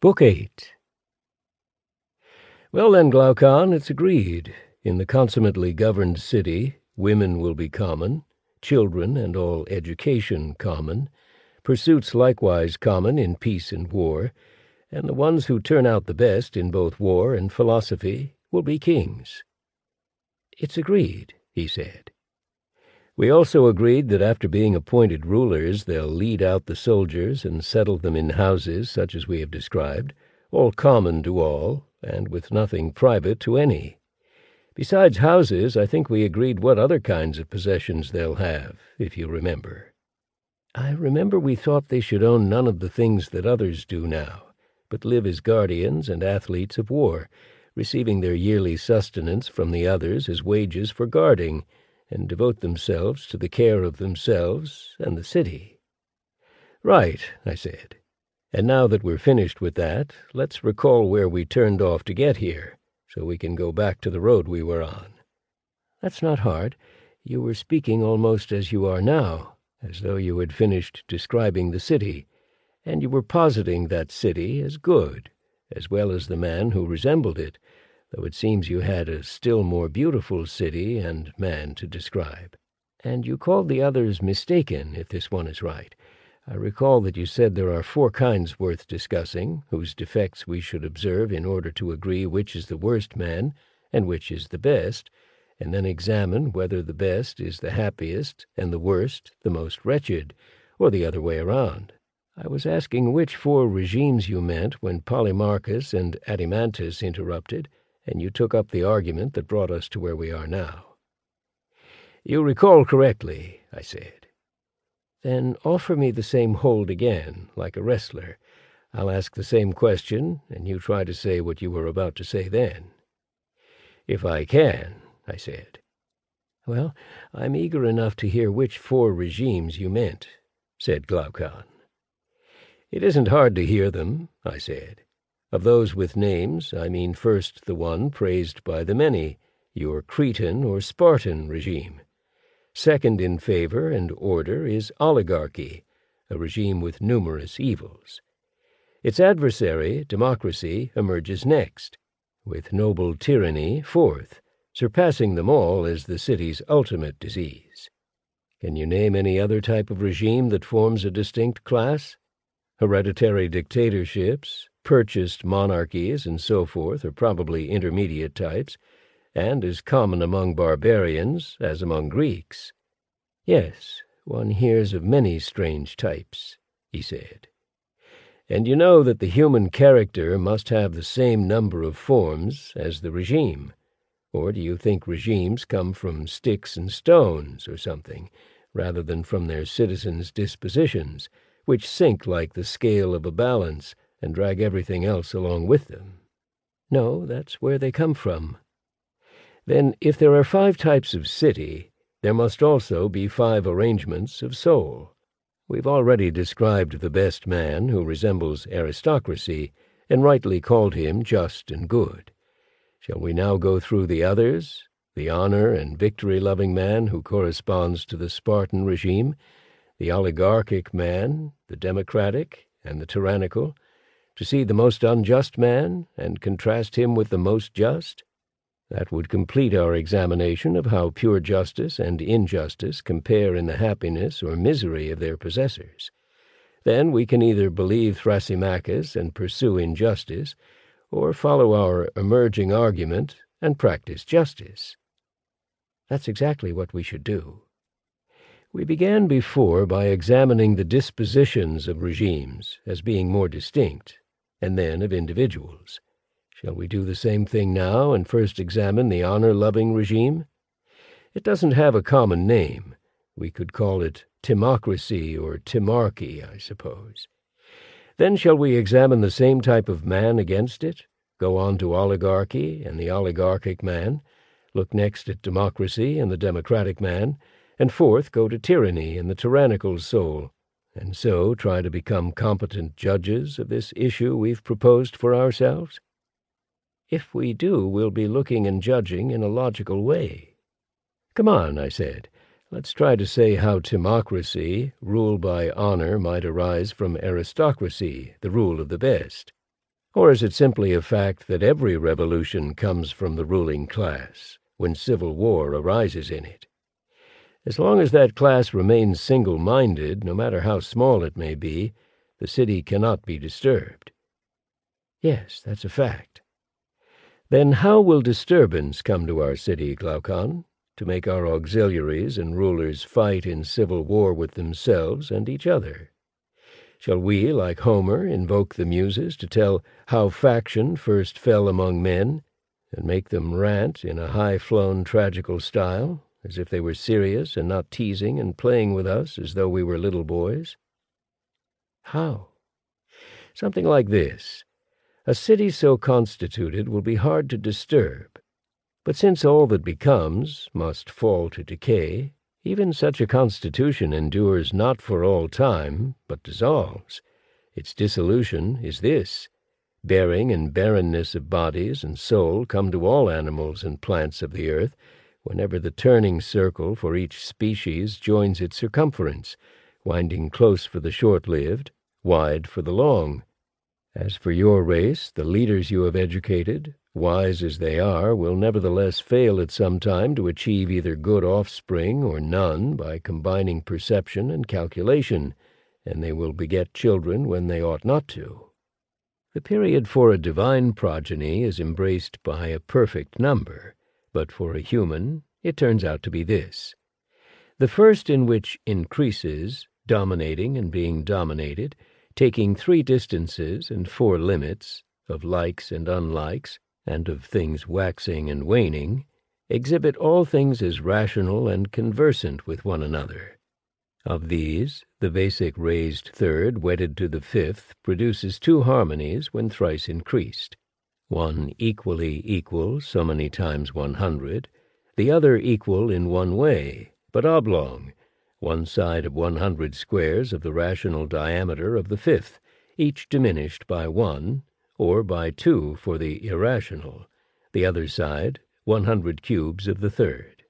Book 8 Well then, Glaucon, it's agreed. In the consummately governed city, women will be common, children and all education common, pursuits likewise common in peace and war, and the ones who turn out the best in both war and philosophy will be kings. It's agreed, he said. We also agreed that after being appointed rulers, they'll lead out the soldiers and settle them in houses such as we have described, all common to all, and with nothing private to any. Besides houses, I think we agreed what other kinds of possessions they'll have, if you remember. I remember we thought they should own none of the things that others do now, but live as guardians and athletes of war, receiving their yearly sustenance from the others as wages for guarding, and devote themselves to the care of themselves and the city. Right, I said. And now that we're finished with that, let's recall where we turned off to get here, so we can go back to the road we were on. That's not hard. You were speaking almost as you are now, as though you had finished describing the city, and you were positing that city as good, as well as the man who resembled it, though it seems you had a still more beautiful city and man to describe. And you called the others mistaken, if this one is right. I recall that you said there are four kinds worth discussing, whose defects we should observe in order to agree which is the worst man and which is the best, and then examine whether the best is the happiest and the worst the most wretched, or the other way around. I was asking which four regimes you meant when Polemarchus and Adeimantus interrupted, and you took up the argument that brought us to where we are now. You recall correctly, I said. Then offer me the same hold again, like a wrestler. I'll ask the same question, and you try to say what you were about to say then. If I can, I said. Well, I'm eager enough to hear which four regimes you meant, said Glaucon. It isn't hard to hear them, I said. Of those with names, I mean first the one praised by the many, your Cretan or Spartan regime. Second in favor and order is oligarchy, a regime with numerous evils. Its adversary, democracy, emerges next, with noble tyranny fourth, surpassing them all as the city's ultimate disease. Can you name any other type of regime that forms a distinct class? Hereditary dictatorships, purchased monarchies, and so forth are probably intermediate types, and as common among barbarians as among Greeks. Yes, one hears of many strange types, he said. And you know that the human character must have the same number of forms as the regime. Or do you think regimes come from sticks and stones or something, rather than from their citizens' dispositions, which sink like the scale of a balance and drag everything else along with them. No, that's where they come from. Then, if there are five types of city, there must also be five arrangements of soul. We've already described the best man, who resembles aristocracy, and rightly called him just and good. Shall we now go through the others, the honor and victory-loving man who corresponds to the Spartan regime, the oligarchic man, the democratic, and the tyrannical, to see the most unjust man and contrast him with the most just? That would complete our examination of how pure justice and injustice compare in the happiness or misery of their possessors. Then we can either believe Thrasymachus and pursue injustice, or follow our emerging argument and practice justice. That's exactly what we should do. We began before by examining the dispositions of regimes as being more distinct and then of individuals. Shall we do the same thing now and first examine the honor-loving regime? It doesn't have a common name. We could call it timocracy or timarchy, I suppose. Then shall we examine the same type of man against it, go on to oligarchy and the oligarchic man, look next at democracy and the democratic man, and fourth go to tyranny and the tyrannical soul, and so try to become competent judges of this issue we've proposed for ourselves? If we do, we'll be looking and judging in a logical way. Come on, I said. Let's try to say how timocracy, rule by honor, might arise from aristocracy, the rule of the best. Or is it simply a fact that every revolution comes from the ruling class, when civil war arises in it? As long as that class remains single-minded, no matter how small it may be, the city cannot be disturbed. Yes, that's a fact. Then how will disturbance come to our city, Glaucon, to make our auxiliaries and rulers fight in civil war with themselves and each other? Shall we, like Homer, invoke the Muses to tell how faction first fell among men, and make them rant in a high-flown tragical style, as if they were serious and not teasing and playing with us as though we were little boys? How? Something like this. A city so constituted will be hard to disturb, but since all that becomes must fall to decay, even such a constitution endures not for all time, but dissolves. Its dissolution is this. Bearing and barrenness of bodies and soul come to all animals and plants of the earth, whenever the turning circle for each species joins its circumference, winding close for the short-lived, wide for the long. As for your race, the leaders you have educated, wise as they are, will nevertheless fail at some time to achieve either good offspring or none by combining perception and calculation, and they will beget children when they ought not to. The period for a divine progeny is embraced by a perfect number, but for a human it turns out to be this. The first in which increases, dominating and being dominated, taking three distances and four limits, of likes and unlikes, and of things waxing and waning, exhibit all things as rational and conversant with one another. Of these, the basic raised third wedded to the fifth produces two harmonies when thrice increased, one equally equal so many times one hundred, the other equal in one way, but oblong, one side of one hundred squares of the rational diameter of the fifth, each diminished by one, or by two for the irrational, the other side one hundred cubes of the third.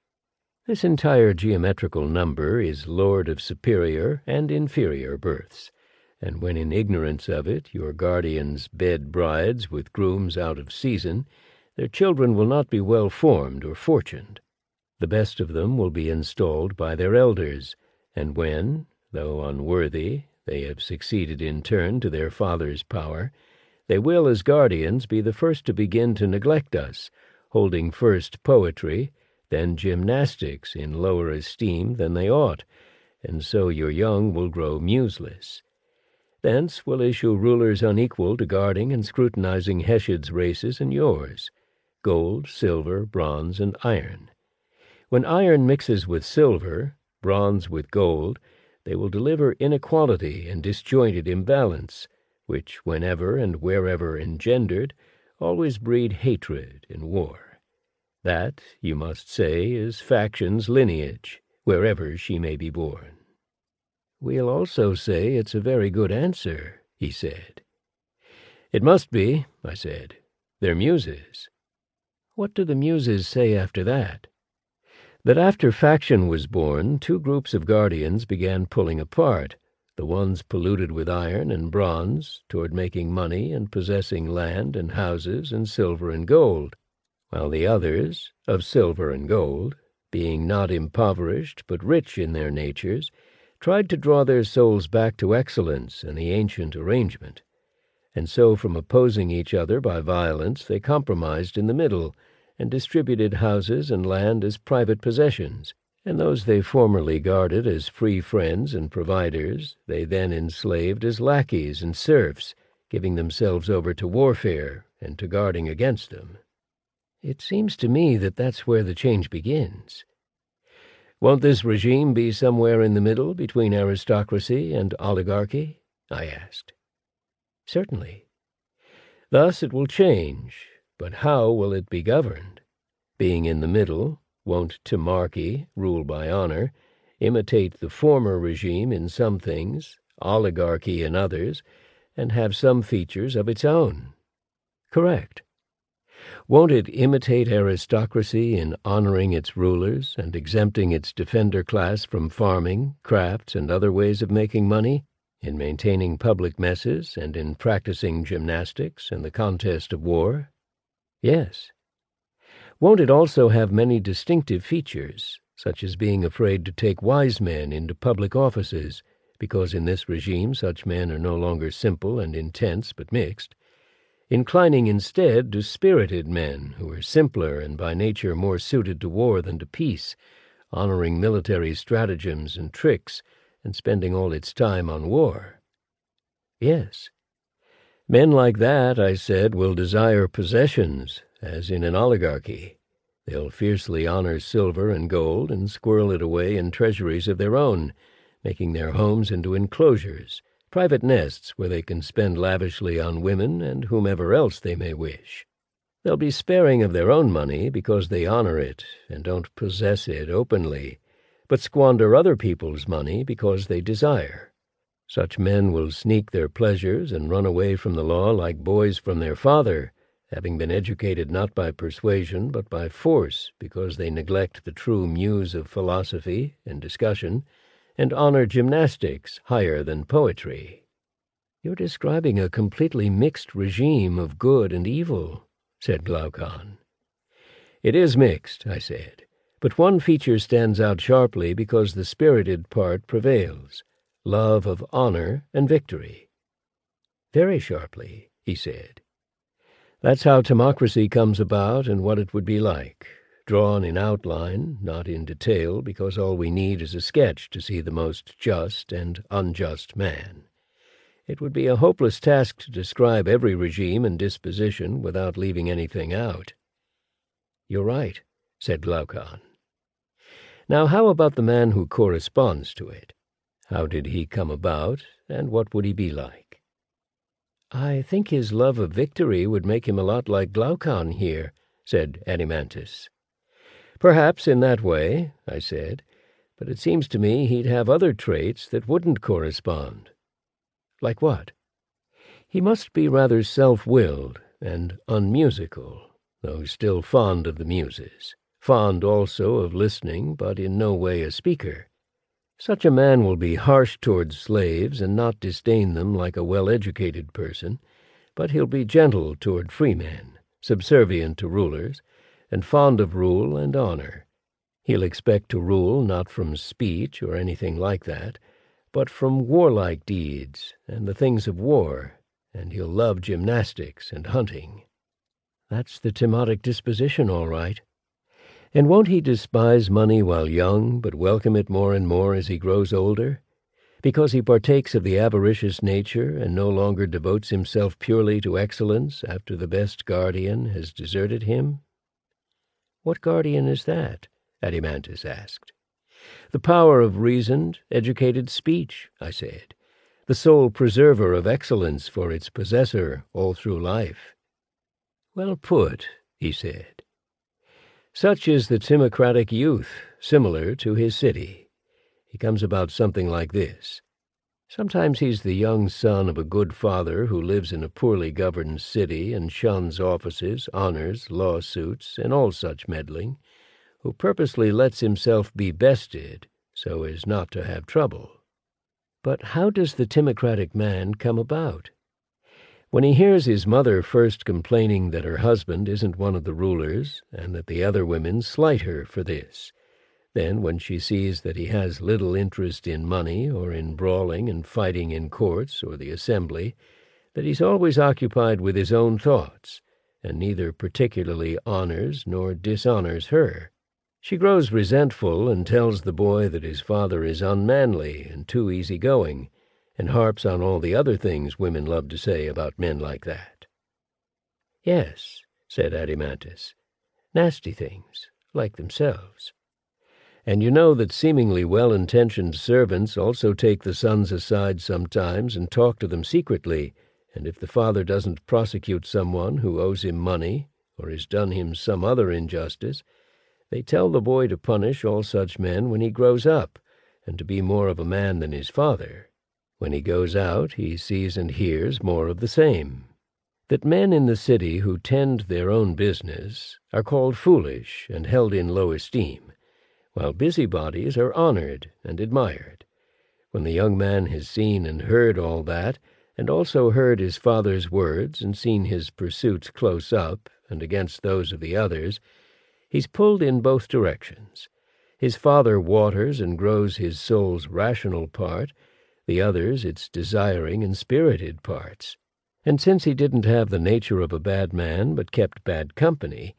This entire geometrical number is lord of superior and inferior births, and when in ignorance of it your guardians bed brides with grooms out of season, their children will not be well formed or fortuned. The best of them will be installed by their elders, and when, though unworthy, they have succeeded in turn to their father's power, they will, as guardians, be the first to begin to neglect us, holding first poetry, then gymnastics in lower esteem than they ought, and so your young will grow museless. Thence will issue rulers unequal to guarding and scrutinizing Hesiod's races and yours, gold, silver, bronze, and iron. When iron mixes with silver, bronze with gold, they will deliver inequality and disjointed imbalance, which, whenever and wherever engendered, always breed hatred and war. That, you must say, is faction's lineage, wherever she may be born. We'll also say it's a very good answer, he said. It must be, I said. They're muses. What do the muses say after that? That after faction was born, two groups of guardians began pulling apart, the ones polluted with iron and bronze toward making money and possessing land and houses and silver and gold, while the others, of silver and gold, being not impoverished but rich in their natures, tried to draw their souls back to excellence and the ancient arrangement. And so from opposing each other by violence they compromised in the middle, and distributed houses and land as private possessions, and those they formerly guarded as free friends and providers they then enslaved as lackeys and serfs, giving themselves over to warfare and to guarding against them. It seems to me that that's where the change begins. Won't this regime be somewhere in the middle between aristocracy and oligarchy? I asked. Certainly. Thus it will change, but how will it be governed? Being in the middle, won't timarchy, rule by honor, imitate the former regime in some things, oligarchy in others, and have some features of its own? Correct. Won't it imitate aristocracy in honoring its rulers and exempting its defender class from farming, crafts, and other ways of making money, In maintaining public messes and in practicing gymnastics and the contest of war? Yes. Won't it also have many distinctive features, such as being afraid to take wise men into public offices, because in this regime such men are no longer simple and intense but mixed, inclining instead to spirited men who are simpler and by nature more suited to war than to peace, honoring military stratagems and tricks, and spending all its time on war. Yes. Men like that, I said, will desire possessions, as in an oligarchy. They'll fiercely honor silver and gold and squirrel it away in treasuries of their own, making their homes into enclosures, private nests where they can spend lavishly on women and whomever else they may wish. They'll be sparing of their own money because they honor it and don't possess it openly, but squander other people's money because they desire. Such men will sneak their pleasures and run away from the law like boys from their father, having been educated not by persuasion but by force because they neglect the true muse of philosophy and discussion and honor gymnastics higher than poetry. You're describing a completely mixed regime of good and evil, said Glaucon. It is mixed, I said. But one feature stands out sharply because the spirited part prevails love of honor and victory. Very sharply, he said. That's how timocracy comes about and what it would be like, drawn in outline, not in detail, because all we need is a sketch to see the most just and unjust man. It would be a hopeless task to describe every regime and disposition without leaving anything out. You're right, said Glaucon. Now how about the man who corresponds to it? How did he come about, and what would he be like? I think his love of victory would make him a lot like Glaucon here, said Adeimantus. Perhaps in that way, I said, but it seems to me he'd have other traits that wouldn't correspond. Like what? He must be rather self-willed and unmusical, though still fond of the muses fond also of listening, but in no way a speaker. Such a man will be harsh towards slaves and not disdain them like a well-educated person, but he'll be gentle toward freemen, subservient to rulers, and fond of rule and honor. He'll expect to rule not from speech or anything like that, but from warlike deeds and the things of war, and he'll love gymnastics and hunting. That's the Timotic disposition, all right. And won't he despise money while young, but welcome it more and more as he grows older? Because he partakes of the avaricious nature and no longer devotes himself purely to excellence after the best guardian has deserted him? What guardian is that? Adeimantus asked. The power of reasoned, educated speech, I said, the sole preserver of excellence for its possessor all through life. Well put, he said. Such is the timocratic youth, similar to his city. He comes about something like this. Sometimes he's the young son of a good father who lives in a poorly governed city and shuns offices, honors, lawsuits, and all such meddling, who purposely lets himself be bested so as not to have trouble. But how does the timocratic man come about? When he hears his mother first complaining that her husband isn't one of the rulers, and that the other women slight her for this, then when she sees that he has little interest in money or in brawling and fighting in courts or the assembly, that he's always occupied with his own thoughts, and neither particularly honors nor dishonors her, she grows resentful and tells the boy that his father is unmanly and too easy-going, and harps on all the other things women love to say about men like that. Yes, said Adeimantus, nasty things, like themselves. And you know that seemingly well-intentioned servants also take the sons aside sometimes and talk to them secretly, and if the father doesn't prosecute someone who owes him money or has done him some other injustice, they tell the boy to punish all such men when he grows up, and to be more of a man than his father. When he goes out, he sees and hears more of the same. That men in the city who tend their own business are called foolish and held in low esteem, while busybodies are honored and admired. When the young man has seen and heard all that, and also heard his father's words and seen his pursuits close up and against those of the others, he's pulled in both directions. His father waters and grows his soul's rational part, the others its desiring and spirited parts. And since he didn't have the nature of a bad man but kept bad company,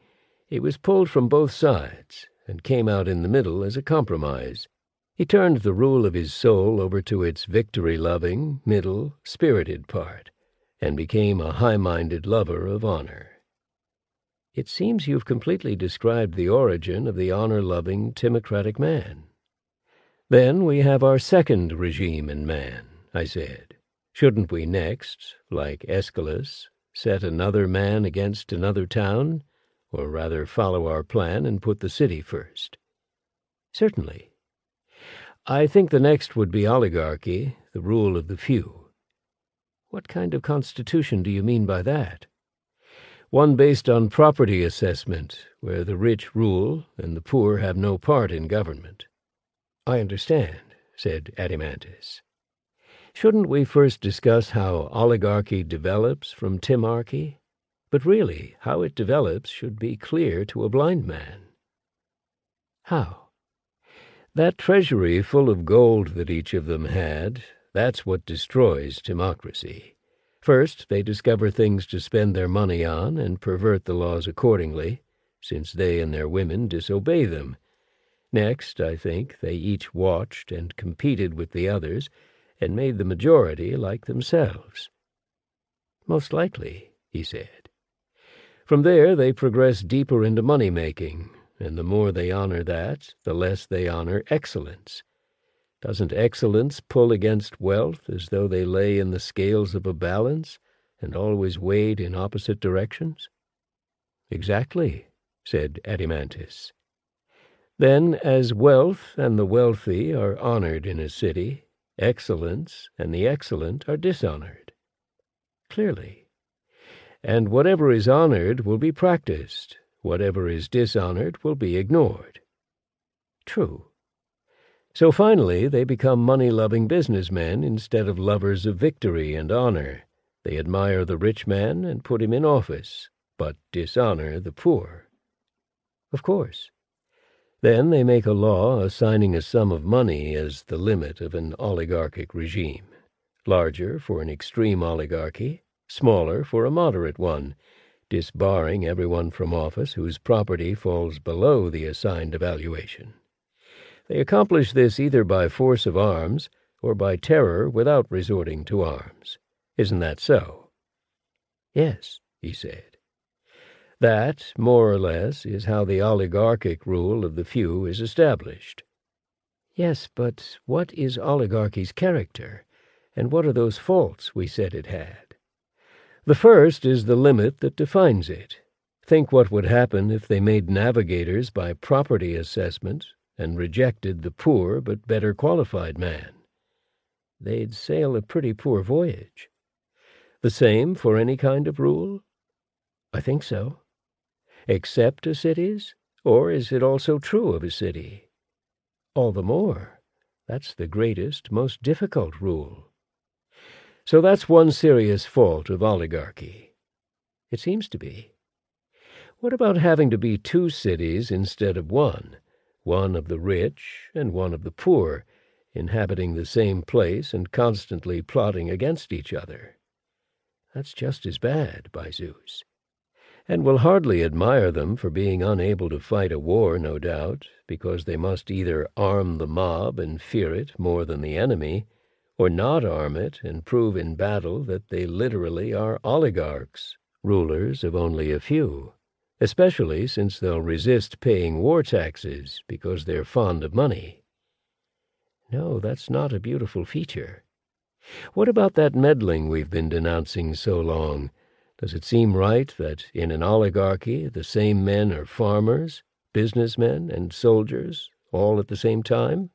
he was pulled from both sides and came out in the middle as a compromise. He turned the rule of his soul over to its victory-loving, middle, spirited part, and became a high-minded lover of honor. It seems you've completely described the origin of the honor-loving, timocratic man. Then we have our second regime in man, I said. Shouldn't we next, like Aeschylus, set another man against another town, or rather follow our plan and put the city first? Certainly. I think the next would be oligarchy, the rule of the few. What kind of constitution do you mean by that? One based on property assessment, where the rich rule and the poor have no part in government. I understand, said Adeimantus. Shouldn't we first discuss how oligarchy develops from timarchy? But really, how it develops should be clear to a blind man. How? That treasury full of gold that each of them had, that's what destroys timocracy. First, they discover things to spend their money on and pervert the laws accordingly, since they and their women disobey them. Next, I think, they each watched and competed with the others and made the majority like themselves. Most likely, he said. From there, they progress deeper into money-making, and the more they honor that, the less they honor excellence. Doesn't excellence pull against wealth as though they lay in the scales of a balance and always weighed in opposite directions? Exactly, said Adeimantus. Then, as wealth and the wealthy are honored in a city, excellence and the excellent are dishonored. Clearly. And whatever is honored will be practiced, whatever is dishonored will be ignored. True. So finally, they become money-loving businessmen instead of lovers of victory and honor. They admire the rich man and put him in office, but dishonor the poor. Of course. Then they make a law assigning a sum of money as the limit of an oligarchic regime, larger for an extreme oligarchy, smaller for a moderate one, disbarring everyone from office whose property falls below the assigned evaluation. They accomplish this either by force of arms or by terror without resorting to arms. Isn't that so? Yes, he said. That, more or less, is how the oligarchic rule of the few is established. Yes, but what is oligarchy's character, and what are those faults we said it had? The first is the limit that defines it. Think what would happen if they made navigators by property assessment and rejected the poor but better qualified man. They'd sail a pretty poor voyage. The same for any kind of rule? I think so except as it is? Or is it also true of a city? All the more. That's the greatest, most difficult rule. So that's one serious fault of oligarchy. It seems to be. What about having to be two cities instead of one, one of the rich and one of the poor, inhabiting the same place and constantly plotting against each other? That's just as bad, by Zeus and will hardly admire them for being unable to fight a war, no doubt, because they must either arm the mob and fear it more than the enemy, or not arm it and prove in battle that they literally are oligarchs, rulers of only a few, especially since they'll resist paying war taxes because they're fond of money. No, that's not a beautiful feature. What about that meddling we've been denouncing so long? Does it seem right that in an oligarchy the same men are farmers, businessmen, and soldiers all at the same time?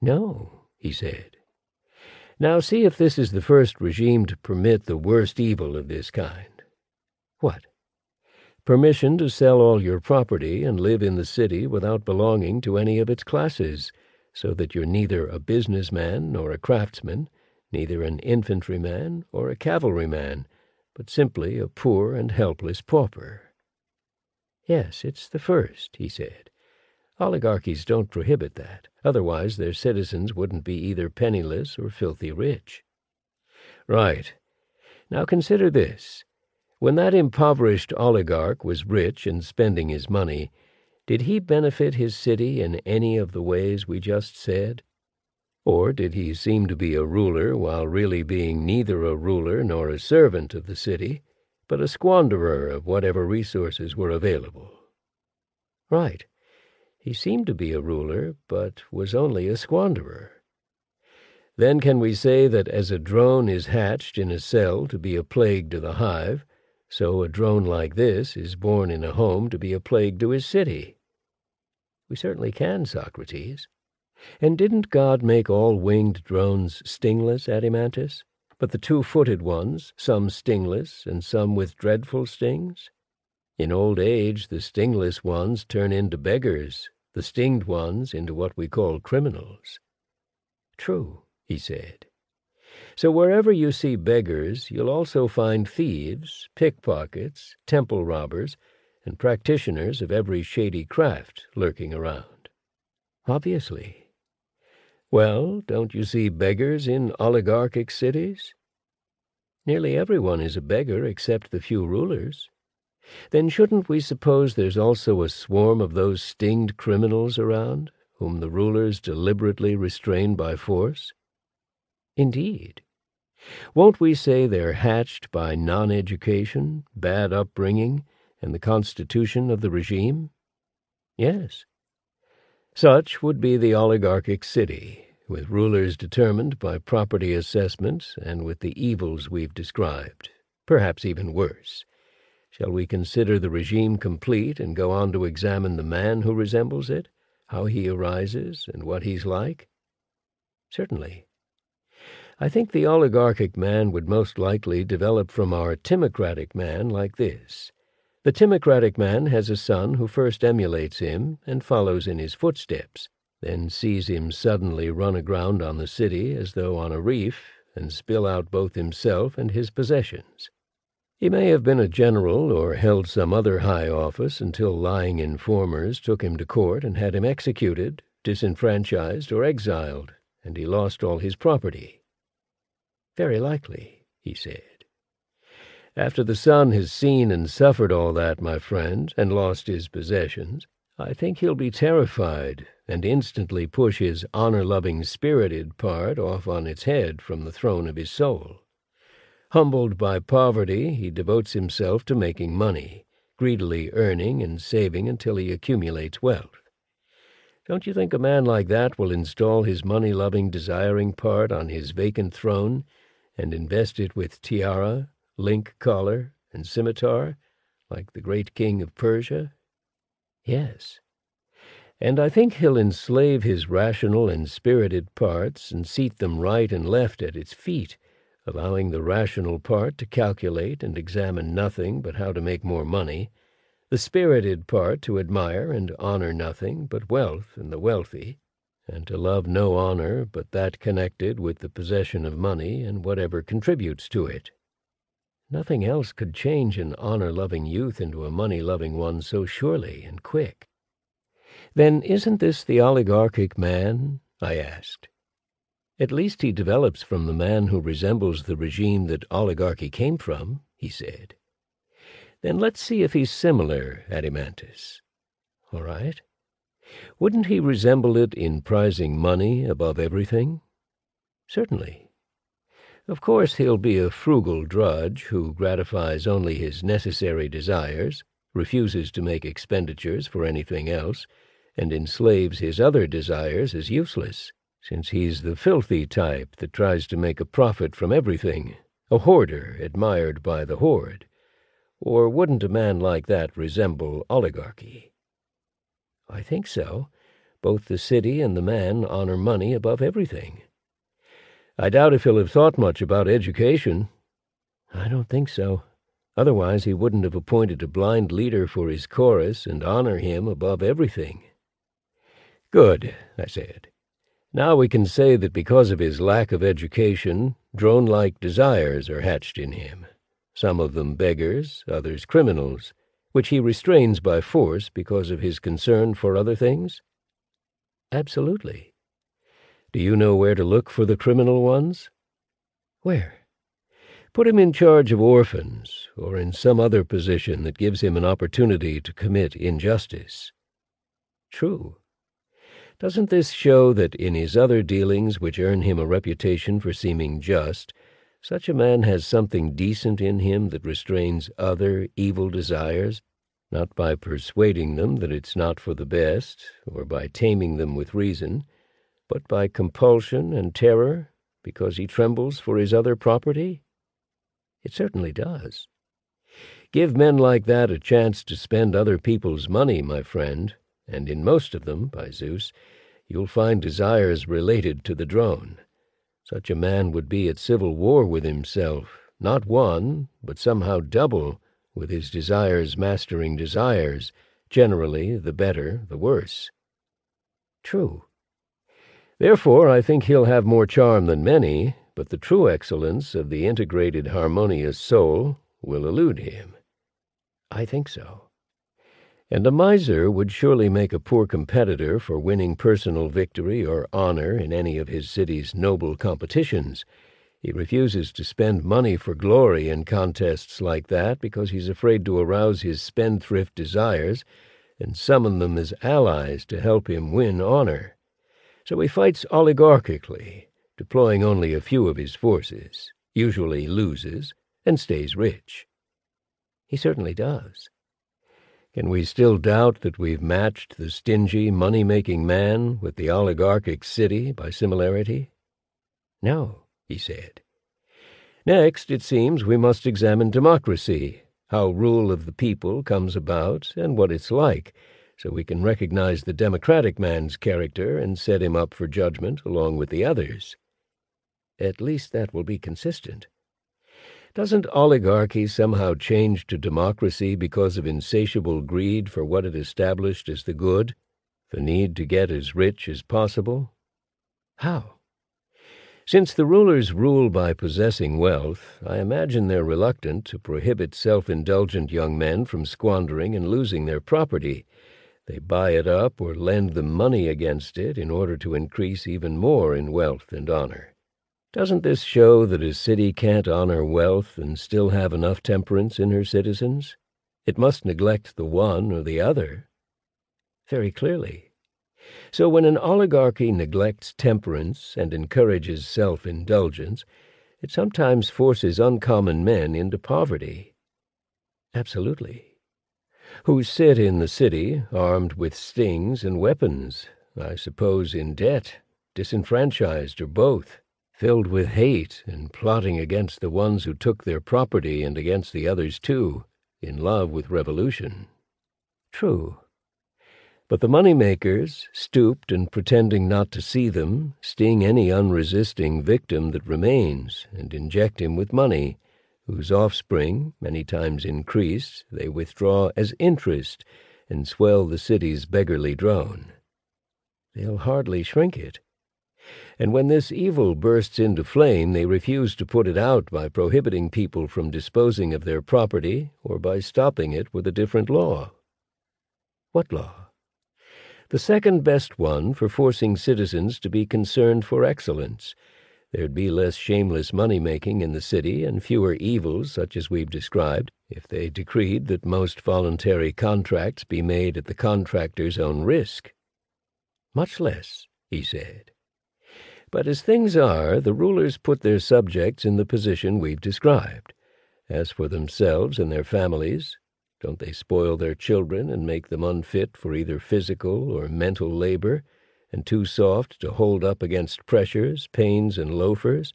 No, he said. Now see if this is the first regime to permit the worst evil of this kind. What? Permission to sell all your property and live in the city without belonging to any of its classes, so that you're neither a businessman nor a craftsman, neither an infantryman or a cavalryman, but simply a poor and helpless pauper. Yes, it's the first, he said. Oligarchies don't prohibit that. Otherwise, their citizens wouldn't be either penniless or filthy rich. Right. Now consider this. When that impoverished oligarch was rich and spending his money, did he benefit his city in any of the ways we just said? Or did he seem to be a ruler while really being neither a ruler nor a servant of the city, but a squanderer of whatever resources were available? Right. He seemed to be a ruler, but was only a squanderer. Then can we say that as a drone is hatched in a cell to be a plague to the hive, so a drone like this is born in a home to be a plague to his city? We certainly can, Socrates. And didn't God make all winged drones stingless, Adeimantus? But the two-footed ones, some stingless and some with dreadful stings? In old age the stingless ones turn into beggars, the stinged ones into what we call criminals. True he said. So wherever you see beggars, you'll also find thieves, pickpockets, temple robbers, and practitioners of every shady craft lurking around. Obviously. Well, don't you see beggars in oligarchic cities? Nearly everyone is a beggar except the few rulers. Then shouldn't we suppose there's also a swarm of those stinged criminals around, whom the rulers deliberately restrain by force? Indeed. Won't we say they're hatched by non-education, bad upbringing, and the constitution of the regime? Yes. Such would be the oligarchic city, with rulers determined by property assessment and with the evils we've described, perhaps even worse. Shall we consider the regime complete and go on to examine the man who resembles it, how he arises, and what he's like? Certainly. I think the oligarchic man would most likely develop from our timocratic man like this. The timocratic man has a son who first emulates him and follows in his footsteps, then sees him suddenly run aground on the city as though on a reef and spill out both himself and his possessions. He may have been a general or held some other high office until lying informers took him to court and had him executed, disenfranchised, or exiled, and he lost all his property. Very likely, he said. After the son has seen and suffered all that, my friend, and lost his possessions, I think he'll be terrified and instantly push his honor-loving spirited part off on its head from the throne of his soul. Humbled by poverty, he devotes himself to making money, greedily earning and saving until he accumulates wealth. Don't you think a man like that will install his money-loving, desiring part on his vacant throne and invest it with tiara, link collar, and scimitar, like the great king of Persia? Yes. And I think he'll enslave his rational and spirited parts and seat them right and left at its feet, allowing the rational part to calculate and examine nothing but how to make more money, the spirited part to admire and honor nothing but wealth and the wealthy, and to love no honor but that connected with the possession of money and whatever contributes to it. Nothing else could change an honor-loving youth into a money-loving one so surely and quick. Then isn't this the oligarchic man? I asked. At least he develops from the man who resembles the regime that oligarchy came from, he said. Then let's see if he's similar, Adeimantus. All right. Wouldn't he resemble it in prizing money above everything? Certainly. Of course he'll be a frugal drudge who gratifies only his necessary desires, refuses to make expenditures for anything else, and enslaves his other desires as useless, since he's the filthy type that tries to make a profit from everything, a hoarder admired by the horde. Or wouldn't a man like that resemble oligarchy? I think so. Both the city and the man honor money above everything. I doubt if he'll have thought much about education. I don't think so. Otherwise he wouldn't have appointed a blind leader for his chorus and honor him above everything. Good, I said. Now we can say that because of his lack of education, drone-like desires are hatched in him, some of them beggars, others criminals, which he restrains by force because of his concern for other things? Absolutely. Do you know where to look for the criminal ones? Where? Put him in charge of orphans, or in some other position that gives him an opportunity to commit injustice. True. Doesn't this show that in his other dealings which earn him a reputation for seeming just, such a man has something decent in him that restrains other evil desires, not by persuading them that it's not for the best, or by taming them with reason, but by compulsion and terror, because he trembles for his other property? It certainly does. Give men like that a chance to spend other people's money, my friend, and in most of them, by Zeus, you'll find desires related to the drone. Such a man would be at civil war with himself, not one, but somehow double, with his desires mastering desires, generally the better, the worse. True. Therefore, I think he'll have more charm than many, but the true excellence of the integrated harmonious soul will elude him. I think so. And a miser would surely make a poor competitor for winning personal victory or honor in any of his city's noble competitions. He refuses to spend money for glory in contests like that because he's afraid to arouse his spendthrift desires and summon them as allies to help him win honor. So he fights oligarchically, deploying only a few of his forces, usually loses, and stays rich. He certainly does. Can we still doubt that we've matched the stingy, money-making man with the oligarchic city by similarity? No, he said. Next, it seems we must examine democracy, how rule of the people comes about, and what it's like, so we can recognize the democratic man's character and set him up for judgment along with the others. At least that will be consistent. Doesn't oligarchy somehow change to democracy because of insatiable greed for what it established as the good, the need to get as rich as possible? How? Since the rulers rule by possessing wealth, I imagine they're reluctant to prohibit self-indulgent young men from squandering and losing their property. They buy it up or lend them money against it in order to increase even more in wealth and honor. Doesn't this show that a city can't honor wealth and still have enough temperance in her citizens? It must neglect the one or the other. Very clearly. So when an oligarchy neglects temperance and encourages self-indulgence, it sometimes forces uncommon men into poverty. Absolutely. Who sit in the city, armed with stings and weapons, I suppose in debt, disenfranchised, or both filled with hate and plotting against the ones who took their property and against the others too, in love with revolution. True. But the money-makers, stooped and pretending not to see them, sting any unresisting victim that remains and inject him with money, whose offspring, many times increased, they withdraw as interest and swell the city's beggarly drone. They'll hardly shrink it and when this evil bursts into flame, they refuse to put it out by prohibiting people from disposing of their property or by stopping it with a different law. What law? The second best one for forcing citizens to be concerned for excellence. There'd be less shameless money-making in the city and fewer evils such as we've described if they decreed that most voluntary contracts be made at the contractor's own risk. Much less, he said. But as things are, the rulers put their subjects in the position we've described. As for themselves and their families, don't they spoil their children and make them unfit for either physical or mental labor, and too soft to hold up against pressures, pains, and loafers,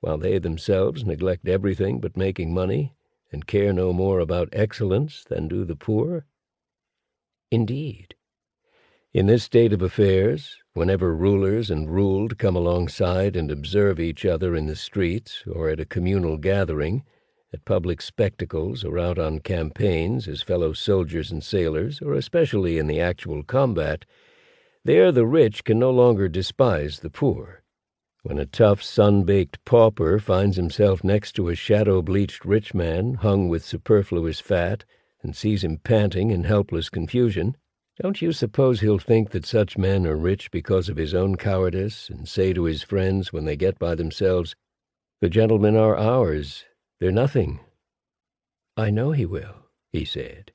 while they themselves neglect everything but making money, and care no more about excellence than do the poor? Indeed. In this state of affairs, whenever rulers and ruled come alongside and observe each other in the street or at a communal gathering, at public spectacles or out on campaigns as fellow soldiers and sailors, or especially in the actual combat, There the rich can no longer despise the poor. When a tough, sun-baked pauper finds himself next to a shadow-bleached rich man hung with superfluous fat, and sees him panting in helpless confusion, don't you suppose he'll think that such men are rich because of his own cowardice, and say to his friends when they get by themselves, The gentlemen are ours, they're nothing? I know he will, he said.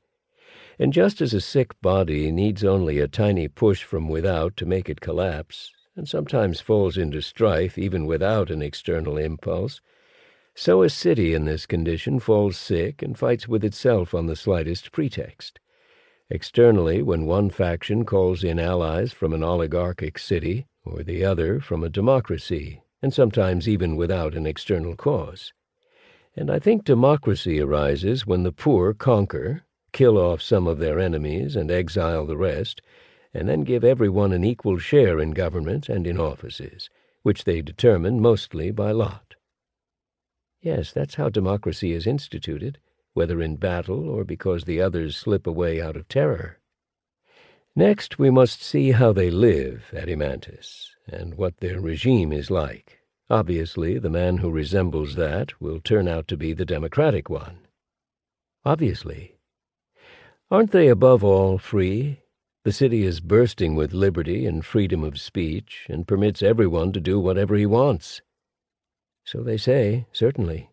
And just as a sick body needs only a tiny push from without to make it collapse, and sometimes falls into strife even without an external impulse, so a city in this condition falls sick and fights with itself on the slightest pretext. Externally, when one faction calls in allies from an oligarchic city, or the other from a democracy, and sometimes even without an external cause. And I think democracy arises when the poor conquer, kill off some of their enemies and exile the rest, and then give everyone an equal share in government and in offices, which they determine mostly by lot. Yes, that's how democracy is instituted, whether in battle or because the others slip away out of terror. Next, we must see how they live, Adeimantus, and what their regime is like. Obviously, the man who resembles that will turn out to be the democratic one. Obviously. Aren't they above all free? The city is bursting with liberty and freedom of speech, and permits everyone to do whatever he wants. So they say, certainly.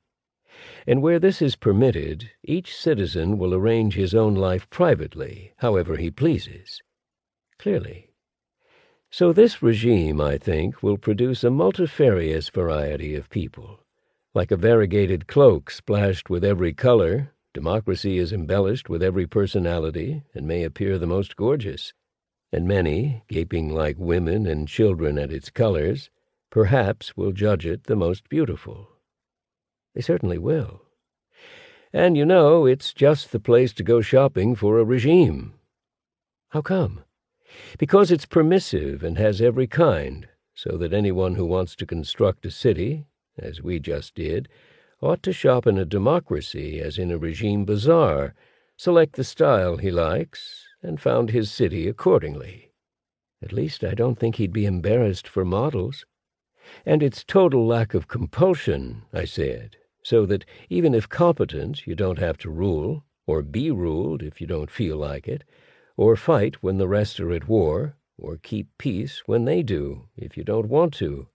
And where this is permitted, each citizen will arrange his own life privately, however he pleases. Clearly. So this regime, I think, will produce a multifarious variety of people. Like a variegated cloak splashed with every color, Democracy is embellished with every personality, and may appear the most gorgeous. And many, gaping like women and children at its colors, perhaps will judge it the most beautiful. They certainly will. And you know, it's just the place to go shopping for a regime. How come? Because it's permissive and has every kind, so that anyone who wants to construct a city, as we just did, ought to shop in a democracy as in a regime bazaar, select the style he likes, and found his city accordingly. At least I don't think he'd be embarrassed for models. And its total lack of compulsion, I said, so that even if competent, you don't have to rule, or be ruled if you don't feel like it, or fight when the rest are at war, or keep peace when they do, if you don't want to.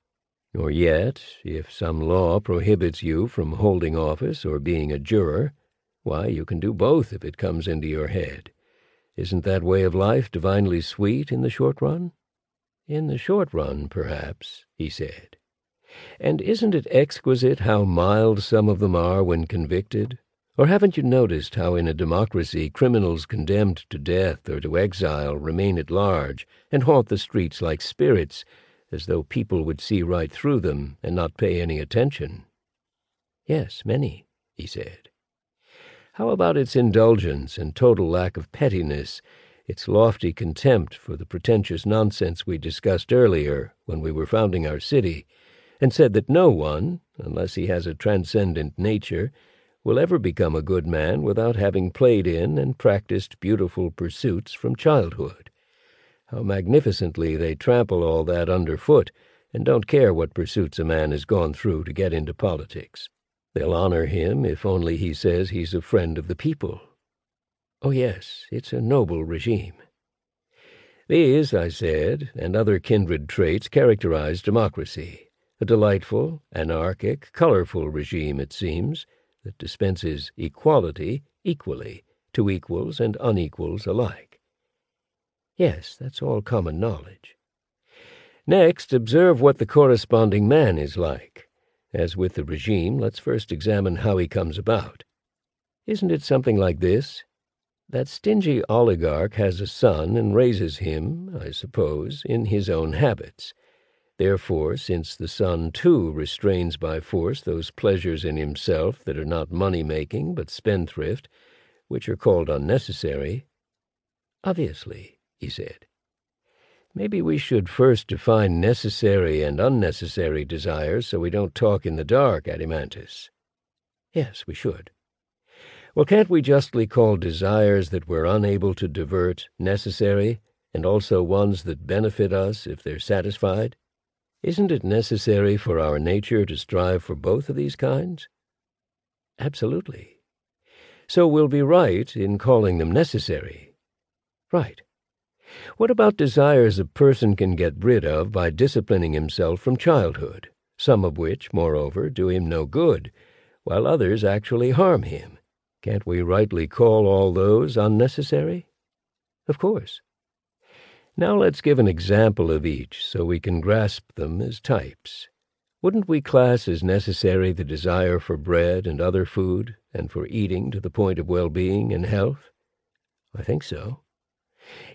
Nor yet, if some law prohibits you from holding office or being a juror, why, you can do both if it comes into your head. Isn't that way of life divinely sweet in the short run? In the short run, perhaps, he said. And isn't it exquisite how mild some of them are when convicted? Or haven't you noticed how in a democracy criminals condemned to death or to exile remain at large and haunt the streets like spirits, as though people would see right through them and not pay any attention. Yes, many, he said. How about its indulgence and total lack of pettiness, its lofty contempt for the pretentious nonsense we discussed earlier when we were founding our city, and said that no one, unless he has a transcendent nature, will ever become a good man without having played in and practiced beautiful pursuits from childhood. How magnificently they trample all that underfoot, and don't care what pursuits a man has gone through to get into politics. They'll honor him if only he says he's a friend of the people. Oh, yes, it's a noble regime. These, I said, and other kindred traits characterize democracy, a delightful, anarchic, colorful regime, it seems, that dispenses equality equally to equals and unequals alike. Yes, that's all common knowledge. Next, observe what the corresponding man is like. As with the regime, let's first examine how he comes about. Isn't it something like this? That stingy oligarch has a son and raises him, I suppose, in his own habits. Therefore, since the son, too, restrains by force those pleasures in himself that are not money-making but spendthrift, which are called unnecessary, obviously he said. Maybe we should first define necessary and unnecessary desires so we don't talk in the dark, Adeimantus. Yes, we should. Well, can't we justly call desires that we're unable to divert necessary, and also ones that benefit us if they're satisfied? Isn't it necessary for our nature to strive for both of these kinds? Absolutely. So we'll be right in calling them necessary. Right. What about desires a person can get rid of by disciplining himself from childhood, some of which, moreover, do him no good, while others actually harm him? Can't we rightly call all those unnecessary? Of course. Now let's give an example of each so we can grasp them as types. Wouldn't we class as necessary the desire for bread and other food, and for eating to the point of well-being and health? I think so.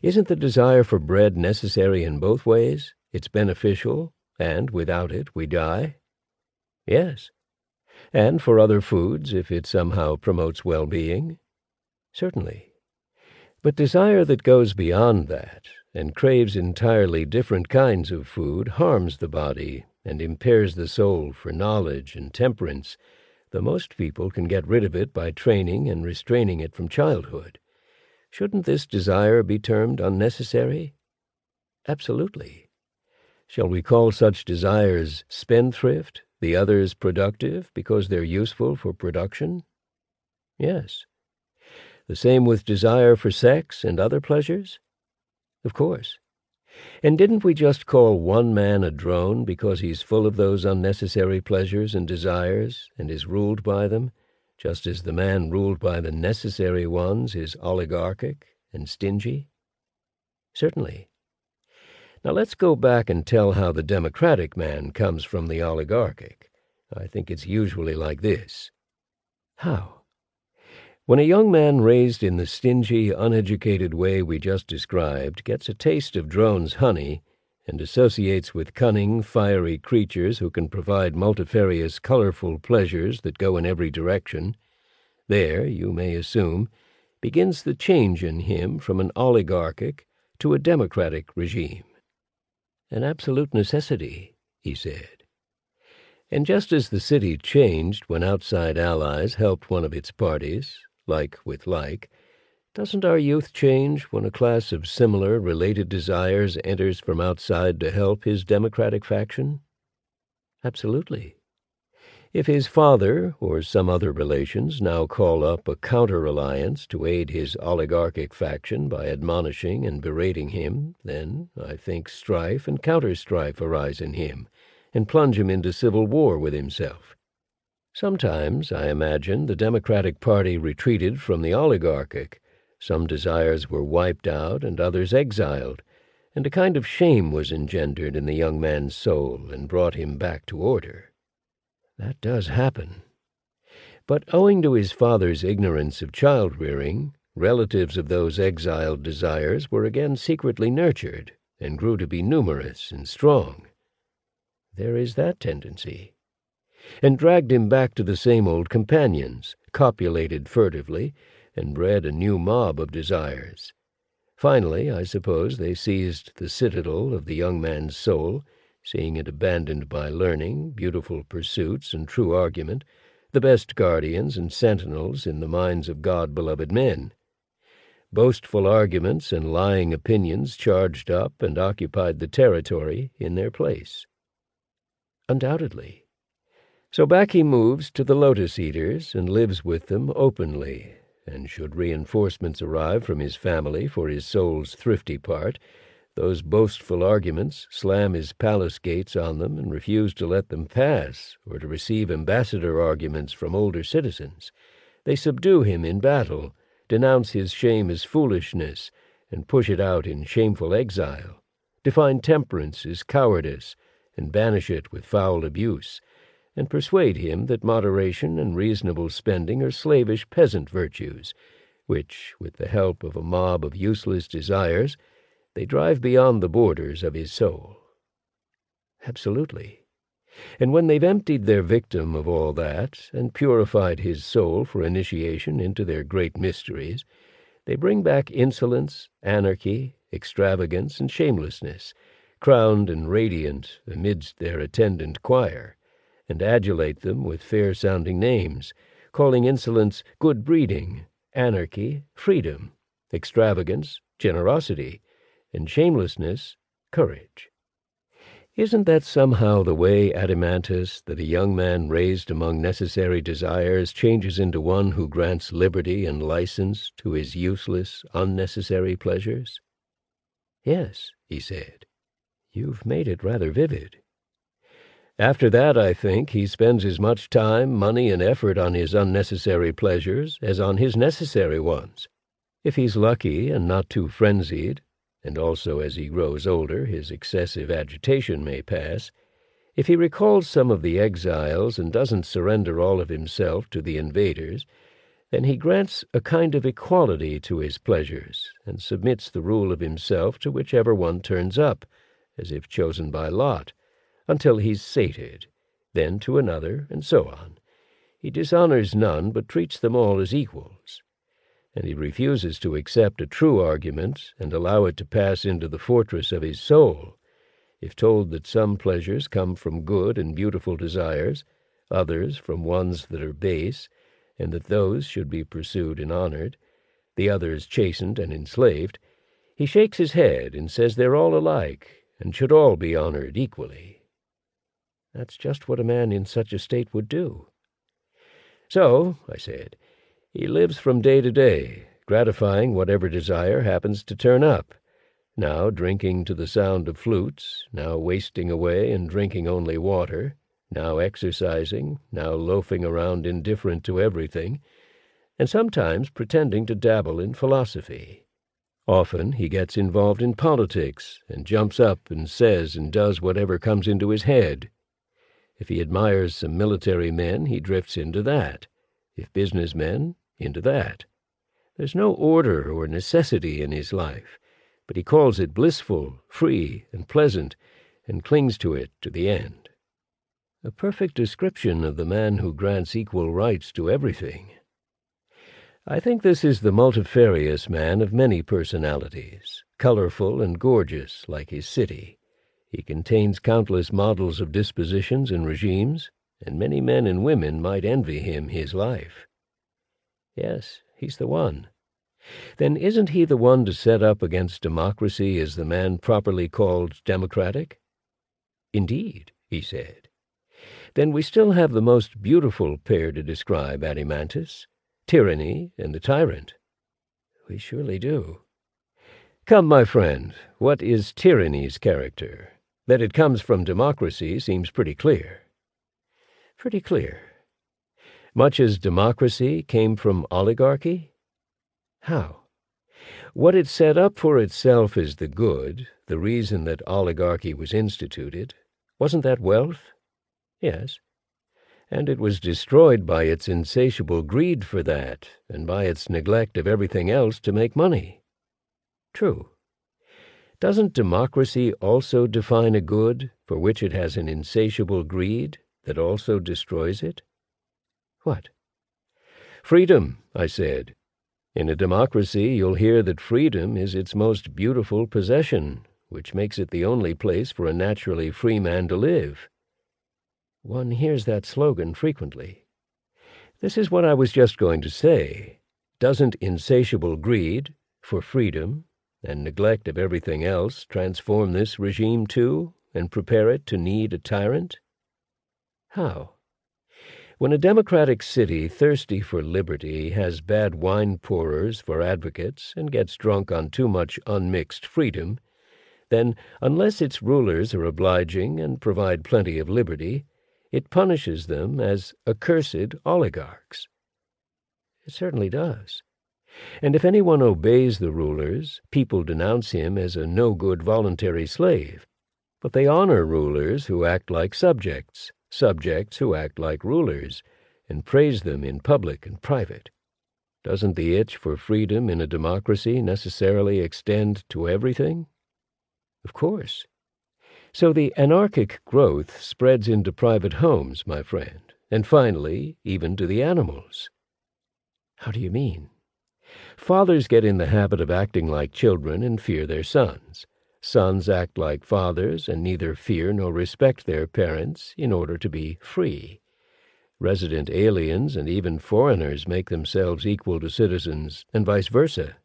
Isn't the desire for bread necessary in both ways? It's beneficial, and without it we die? Yes. And for other foods, if it somehow promotes well-being? Certainly. But desire that goes beyond that, and craves entirely different kinds of food harms the body and impairs the soul for knowledge and temperance, though most people can get rid of it by training and restraining it from childhood. Shouldn't this desire be termed unnecessary? Absolutely. Shall we call such desires spendthrift, the others productive because they're useful for production? Yes. The same with desire for sex and other pleasures? Of course. And didn't we just call one man a drone because he's full of those unnecessary pleasures and desires and is ruled by them, just as the man ruled by the necessary ones is oligarchic and stingy? Certainly. Now let's go back and tell how the democratic man comes from the oligarchic. I think it's usually like this. How? When a young man raised in the stingy, uneducated way we just described gets a taste of drone's honey and associates with cunning, fiery creatures who can provide multifarious, colorful pleasures that go in every direction, there, you may assume, begins the change in him from an oligarchic to a democratic regime. An absolute necessity, he said. And just as the city changed when outside allies helped one of its parties, like with like, doesn't our youth change when a class of similar, related desires enters from outside to help his democratic faction? Absolutely. If his father or some other relations now call up a counter-alliance to aid his oligarchic faction by admonishing and berating him, then I think strife and counter-strife arise in him and plunge him into civil war with himself. Sometimes, I imagine, the Democratic Party retreated from the oligarchic. Some desires were wiped out and others exiled, and a kind of shame was engendered in the young man's soul and brought him back to order. That does happen. But owing to his father's ignorance of child-rearing, relatives of those exiled desires were again secretly nurtured and grew to be numerous and strong. There is that tendency and dragged him back to the same old companions, copulated furtively, and bred a new mob of desires. Finally, I suppose, they seized the citadel of the young man's soul, seeing it abandoned by learning, beautiful pursuits, and true argument, the best guardians and sentinels in the minds of God-beloved men. Boastful arguments and lying opinions charged up and occupied the territory in their place. Undoubtedly. So back he moves to the Lotus Eaters and lives with them openly, and should reinforcements arrive from his family for his soul's thrifty part, those boastful arguments slam his palace gates on them and refuse to let them pass, or to receive ambassador arguments from older citizens. They subdue him in battle, denounce his shame as foolishness, and push it out in shameful exile, define temperance as cowardice, and banish it with foul abuse and persuade him that moderation and reasonable spending are slavish peasant virtues, which, with the help of a mob of useless desires, they drive beyond the borders of his soul. Absolutely. And when they've emptied their victim of all that, and purified his soul for initiation into their great mysteries, they bring back insolence, anarchy, extravagance, and shamelessness, crowned and radiant amidst their attendant choir, and adulate them with fair-sounding names, calling insolence good breeding, anarchy freedom, extravagance generosity, and shamelessness courage. Isn't that somehow the way, Adeimantus, that a young man raised among necessary desires changes into one who grants liberty and license to his useless, unnecessary pleasures? Yes, he said. You've made it rather vivid. After that, I think, he spends as much time, money, and effort on his unnecessary pleasures as on his necessary ones. If he's lucky and not too frenzied, and also as he grows older his excessive agitation may pass, if he recalls some of the exiles and doesn't surrender all of himself to the invaders, then he grants a kind of equality to his pleasures, and submits the rule of himself to whichever one turns up, as if chosen by lot, until he's sated, then to another, and so on. He dishonors none, but treats them all as equals and he refuses to accept a true argument and allow it to pass into the fortress of his soul, if told that some pleasures come from good and beautiful desires, others from ones that are base, and that those should be pursued and honored, the others chastened and enslaved, he shakes his head and says they're all alike and should all be honored equally. That's just what a man in such a state would do. So, I said, he lives from day to day, gratifying whatever desire happens to turn up, now drinking to the sound of flutes, now wasting away and drinking only water, now exercising, now loafing around indifferent to everything, and sometimes pretending to dabble in philosophy. Often he gets involved in politics and jumps up and says and does whatever comes into his head. If he admires some military men, he drifts into that. If business men, into that. There's no order or necessity in his life, but he calls it blissful, free, and pleasant, and clings to it to the end. A perfect description of the man who grants equal rights to everything. I think this is the multifarious man of many personalities, colorful and gorgeous like his city. He contains countless models of dispositions and regimes, and many men and women might envy him his life. Yes, he's the one. Then isn't he the one to set up against democracy as the man properly called democratic? Indeed, he said. Then we still have the most beautiful pair to describe, Adeimantus, tyranny and the tyrant. We surely do. Come, my friend, what is tyranny's character? That it comes from democracy seems pretty clear. Pretty clear much as democracy came from oligarchy? How? What it set up for itself as the good, the reason that oligarchy was instituted, wasn't that wealth? Yes. And it was destroyed by its insatiable greed for that, and by its neglect of everything else to make money. True. Doesn't democracy also define a good for which it has an insatiable greed that also destroys it? What? Freedom, I said. In a democracy, you'll hear that freedom is its most beautiful possession, which makes it the only place for a naturally free man to live. One hears that slogan frequently. This is what I was just going to say. Doesn't insatiable greed for freedom and neglect of everything else transform this regime too and prepare it to need a tyrant? How? When a democratic city thirsty for liberty has bad wine pourers for advocates and gets drunk on too much unmixed freedom, then, unless its rulers are obliging and provide plenty of liberty, it punishes them as accursed oligarchs. It certainly does. And if anyone obeys the rulers, people denounce him as a no-good voluntary slave. But they honor rulers who act like subjects, subjects who act like rulers, and praise them in public and private. Doesn't the itch for freedom in a democracy necessarily extend to everything? Of course. So the anarchic growth spreads into private homes, my friend, and finally, even to the animals. How do you mean? Fathers get in the habit of acting like children and fear their sons. Sons act like fathers and neither fear nor respect their parents in order to be free. Resident aliens and even foreigners make themselves equal to citizens, and vice versa.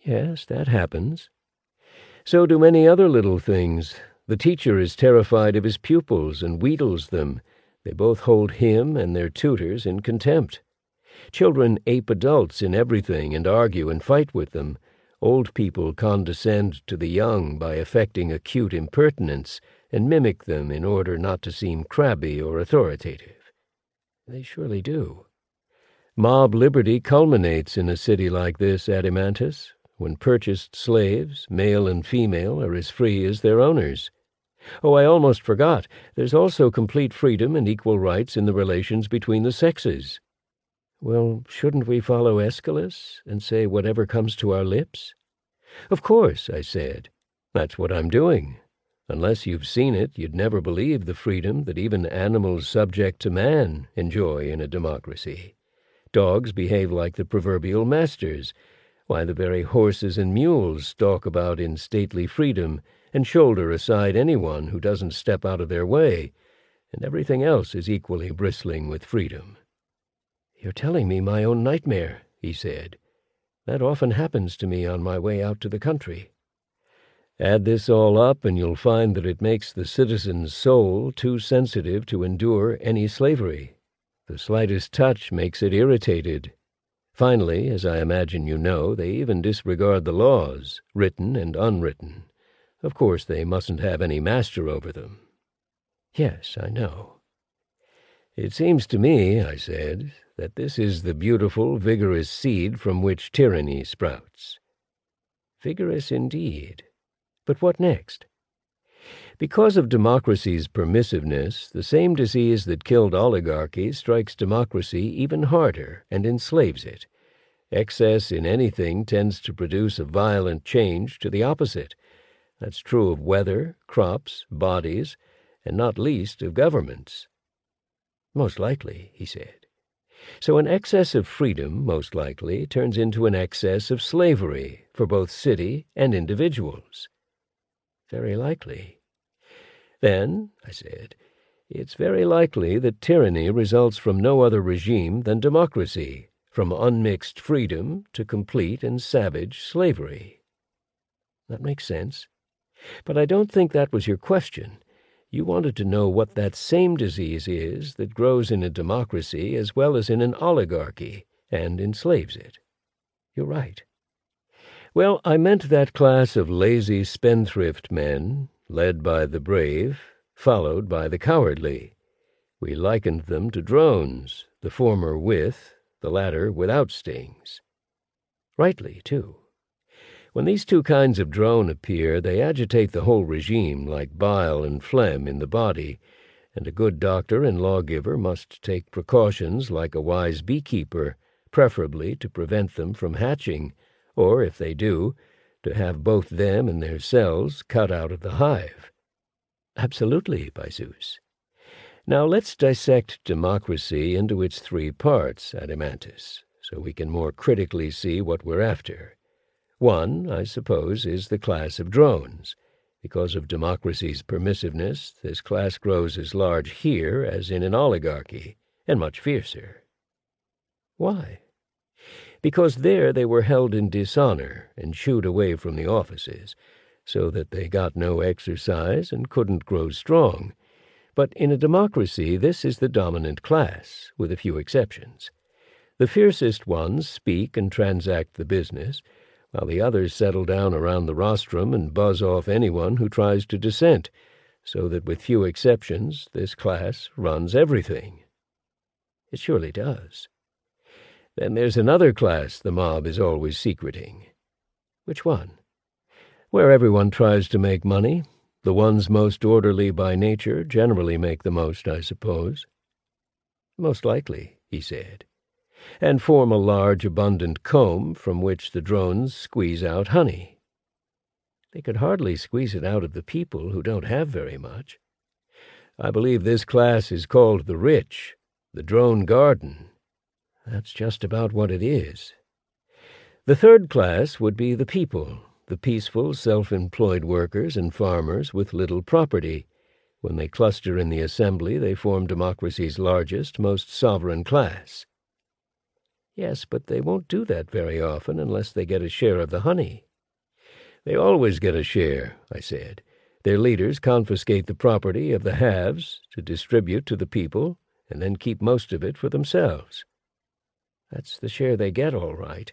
Yes, that happens. So do many other little things. The teacher is terrified of his pupils and wheedles them. They both hold him and their tutors in contempt. Children ape adults in everything and argue and fight with them. Old people condescend to the young by affecting acute impertinence and mimic them in order not to seem crabby or authoritative. They surely do. Mob liberty culminates in a city like this, Adeimantus, when purchased slaves, male and female, are as free as their owners. Oh, I almost forgot. There's also complete freedom and equal rights in the relations between the sexes. Well, shouldn't we follow Aeschylus and say whatever comes to our lips? Of course, I said. That's what I'm doing. Unless you've seen it, you'd never believe the freedom that even animals subject to man enjoy in a democracy. Dogs behave like the proverbial masters. Why, the very horses and mules stalk about in stately freedom and shoulder aside anyone who doesn't step out of their way, and everything else is equally bristling with freedom. You're telling me my own nightmare, he said. That often happens to me on my way out to the country. Add this all up, and you'll find that it makes the citizen's soul too sensitive to endure any slavery. The slightest touch makes it irritated. Finally, as I imagine you know, they even disregard the laws, written and unwritten. Of course, they mustn't have any master over them. Yes, I know. It seems to me, I said, that this is the beautiful, vigorous seed from which tyranny sprouts. Vigorous indeed. But what next? Because of democracy's permissiveness, the same disease that killed oligarchy strikes democracy even harder and enslaves it. Excess in anything tends to produce a violent change to the opposite. That's true of weather, crops, bodies, and not least of governments. Most likely, he said. So an excess of freedom, most likely, turns into an excess of slavery for both city and individuals. Very likely. Then, I said, it's very likely that tyranny results from no other regime than democracy, from unmixed freedom to complete and savage slavery. That makes sense. But I don't think that was your question. You wanted to know what that same disease is that grows in a democracy as well as in an oligarchy and enslaves it. You're right. Well, I meant that class of lazy spendthrift men, led by the brave, followed by the cowardly. We likened them to drones, the former with, the latter without stings. Rightly, too. When these two kinds of drone appear, they agitate the whole regime like bile and phlegm in the body, and a good doctor and lawgiver must take precautions like a wise beekeeper, preferably to prevent them from hatching, or, if they do, to have both them and their cells cut out of the hive. Absolutely, by Zeus. Now let's dissect democracy into its three parts, Adeimantus, so we can more critically see what we're after. One, I suppose, is the class of drones. Because of democracy's permissiveness, this class grows as large here as in an oligarchy, and much fiercer. Why? Because there they were held in dishonor and shooed away from the offices, so that they got no exercise and couldn't grow strong. But in a democracy, this is the dominant class, with a few exceptions. The fiercest ones speak and transact the business, while the others settle down around the rostrum and buzz off anyone who tries to dissent, so that with few exceptions this class runs everything. It surely does. Then there's another class the mob is always secreting. Which one? Where everyone tries to make money. The ones most orderly by nature generally make the most, I suppose. Most likely, he said and form a large abundant comb from which the drones squeeze out honey. They could hardly squeeze it out of the people who don't have very much. I believe this class is called the rich, the drone garden. That's just about what it is. The third class would be the people, the peaceful, self-employed workers and farmers with little property. When they cluster in the assembly, they form democracy's largest, most sovereign class. Yes, but they won't do that very often unless they get a share of the honey. They always get a share, I said. Their leaders confiscate the property of the haves to distribute to the people and then keep most of it for themselves. That's the share they get, all right.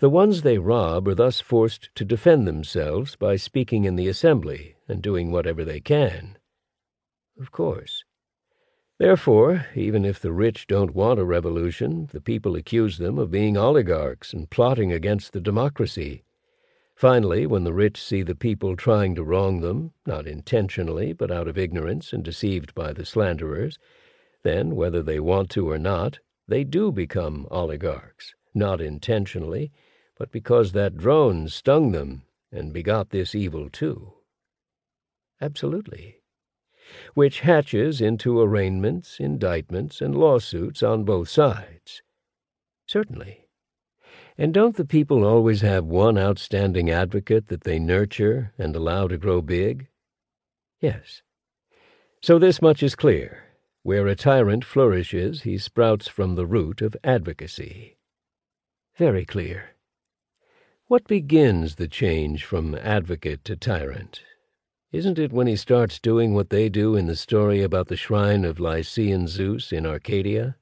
The ones they rob are thus forced to defend themselves by speaking in the assembly and doing whatever they can. Of course. Therefore, even if the rich don't want a revolution, the people accuse them of being oligarchs and plotting against the democracy. Finally, when the rich see the people trying to wrong them, not intentionally, but out of ignorance and deceived by the slanderers, then, whether they want to or not, they do become oligarchs, not intentionally, but because that drone stung them and begot this evil too. Absolutely. Which hatches into arraignments, indictments, and lawsuits on both sides. Certainly. And don't the people always have one outstanding advocate that they nurture and allow to grow big? Yes. So this much is clear. Where a tyrant flourishes, he sprouts from the root of advocacy. Very clear. What begins the change from advocate to tyrant? Isn't it when he starts doing what they do in the story about the shrine of Lycian Zeus in Arcadia?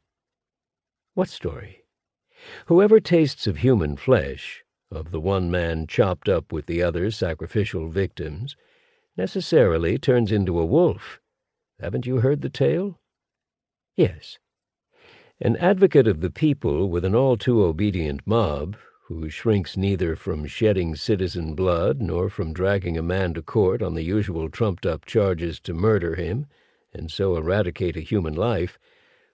What story? Whoever tastes of human flesh, of the one man chopped up with the other sacrificial victims, necessarily turns into a wolf. Haven't you heard the tale? Yes. An advocate of the people with an all too obedient mob, who shrinks neither from shedding citizen blood nor from dragging a man to court on the usual trumped up charges to murder him, and so eradicate a human life,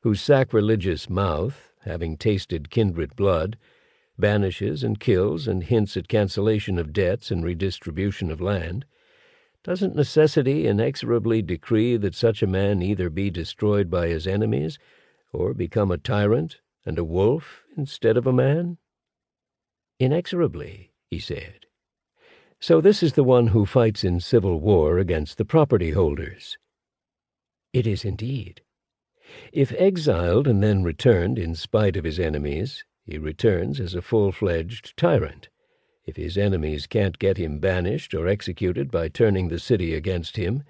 whose sacrilegious mouth, having tasted kindred blood, banishes and kills and hints at cancellation of debts and redistribution of land, doesn't necessity inexorably decree that such a man either be destroyed by his enemies or become a tyrant and a wolf instead of a man? Inexorably, he said. So this is the one who fights in civil war against the property holders. It is indeed. If exiled and then returned in spite of his enemies, he returns as a full-fledged tyrant. If his enemies can't get him banished or executed by turning the city against him,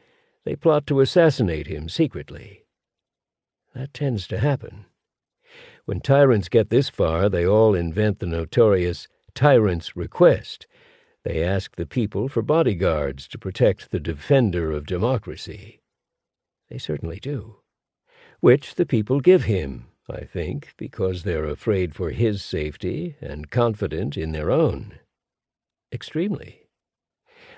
they plot to assassinate him secretly. That tends to happen. When tyrants get this far, they all invent the notorious tyrant's request. They ask the people for bodyguards to protect the defender of democracy. They certainly do. Which the people give him, I think, because they're afraid for his safety and confident in their own. Extremely.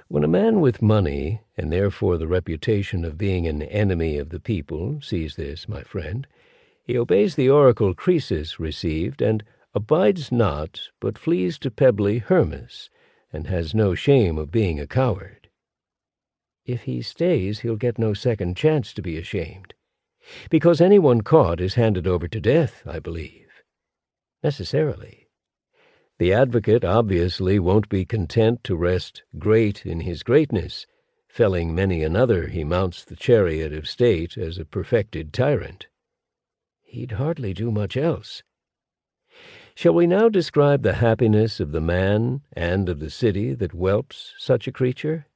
When a man with money, and therefore the reputation of being an enemy of the people, sees this, my friend, he obeys the oracle Croesus received, and abides not, but flees to pebbly Hermus, and has no shame of being a coward. If he stays, he'll get no second chance to be ashamed, because anyone caught is handed over to death, I believe. Necessarily. The advocate obviously won't be content to rest great in his greatness. Felling many another, he mounts the chariot of state as a perfected tyrant. He'd hardly do much else. Shall we now describe the happiness of the man and of the city that whelps such a creature?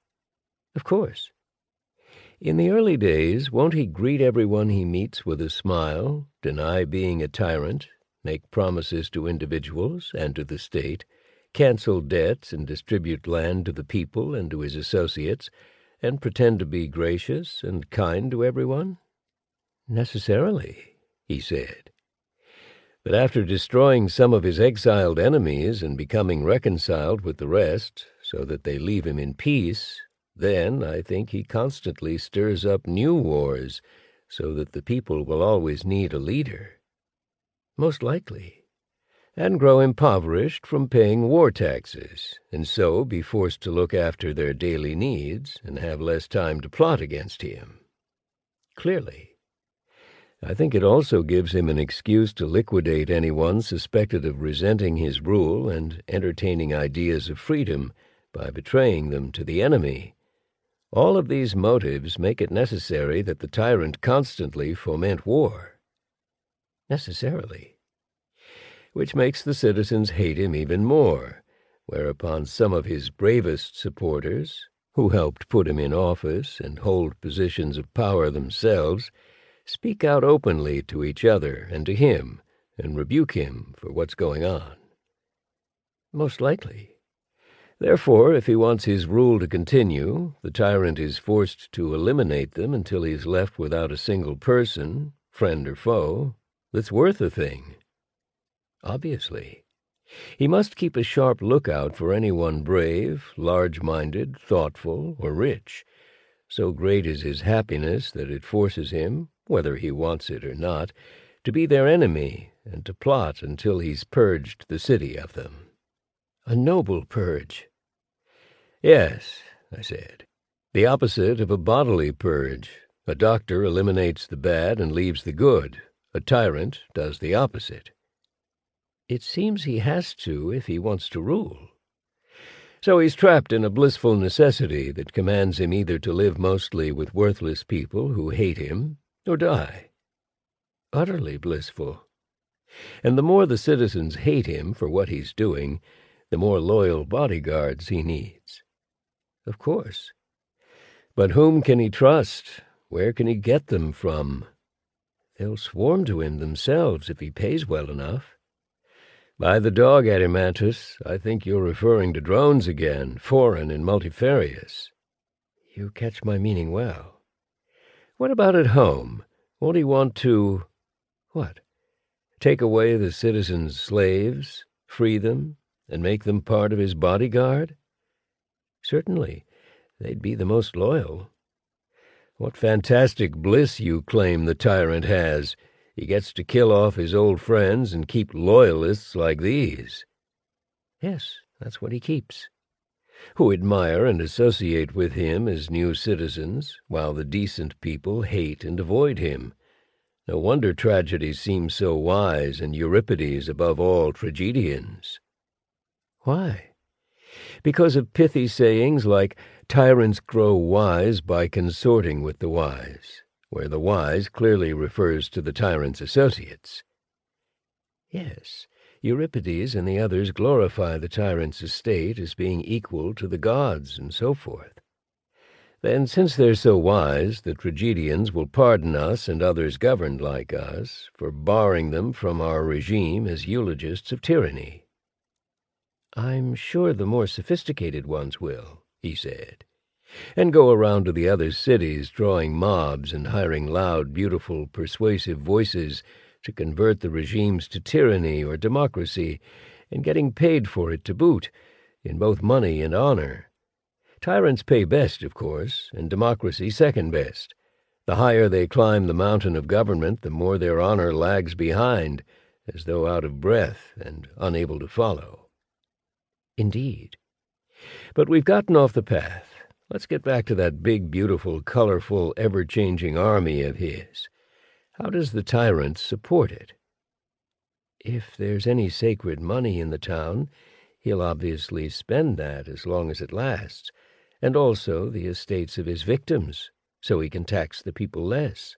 Of course. In the early days, won't he greet everyone he meets with a smile, deny being a tyrant, make promises to individuals and to the state, cancel debts and distribute land to the people and to his associates, and pretend to be gracious and kind to everyone? Necessarily, he said. But after destroying some of his exiled enemies and becoming reconciled with the rest, so that they leave him in peace, then I think he constantly stirs up new wars, so that the people will always need a leader most likely, and grow impoverished from paying war taxes, and so be forced to look after their daily needs and have less time to plot against him. Clearly. I think it also gives him an excuse to liquidate anyone suspected of resenting his rule and entertaining ideas of freedom by betraying them to the enemy. All of these motives make it necessary that the tyrant constantly foment war necessarily. Which makes the citizens hate him even more, whereupon some of his bravest supporters, who helped put him in office and hold positions of power themselves, speak out openly to each other and to him and rebuke him for what's going on. Most likely. Therefore, if he wants his rule to continue, the tyrant is forced to eliminate them until he is left without a single person, friend or foe, that's worth a thing. Obviously. He must keep a sharp lookout for anyone brave, large-minded, thoughtful, or rich. So great is his happiness that it forces him, whether he wants it or not, to be their enemy and to plot until he's purged the city of them. A noble purge. Yes, I said. The opposite of a bodily purge. A doctor eliminates the bad and leaves the good. A tyrant does the opposite. It seems he has to if he wants to rule. So he's trapped in a blissful necessity that commands him either to live mostly with worthless people who hate him or die. Utterly blissful. And the more the citizens hate him for what he's doing, the more loyal bodyguards he needs. Of course. But whom can he trust? Where can he get them from? They'll swarm to him themselves if he pays well enough. By the dog, Adeimantus, I think you're referring to drones again, foreign and multifarious. You catch my meaning well. What about at home? Won't he want to... what? Take away the citizens' slaves, free them, and make them part of his bodyguard? Certainly, they'd be the most loyal. What fantastic bliss you claim the tyrant has. He gets to kill off his old friends and keep loyalists like these. Yes, that's what he keeps who admire and associate with him as new citizens, while the decent people hate and avoid him. No wonder tragedy seems so wise and Euripides above all tragedians. Why? Because of pithy sayings like, tyrants grow wise by consorting with the wise, where the wise clearly refers to the tyrant's associates. Yes, Euripides and the others glorify the tyrant's estate as being equal to the gods and so forth. Then, since they're so wise, the tragedians will pardon us and others governed like us for barring them from our regime as eulogists of tyranny. I'm sure the more sophisticated ones will, he said, and go around to the other cities drawing mobs and hiring loud, beautiful, persuasive voices to convert the regimes to tyranny or democracy, and getting paid for it to boot, in both money and honor. Tyrants pay best, of course, and democracy second best. The higher they climb the mountain of government, the more their honor lags behind, as though out of breath and unable to follow. Indeed. But we've gotten off the path. Let's get back to that big, beautiful, colorful, ever-changing army of his. How does the tyrant support it? If there's any sacred money in the town, he'll obviously spend that as long as it lasts, and also the estates of his victims, so he can tax the people less.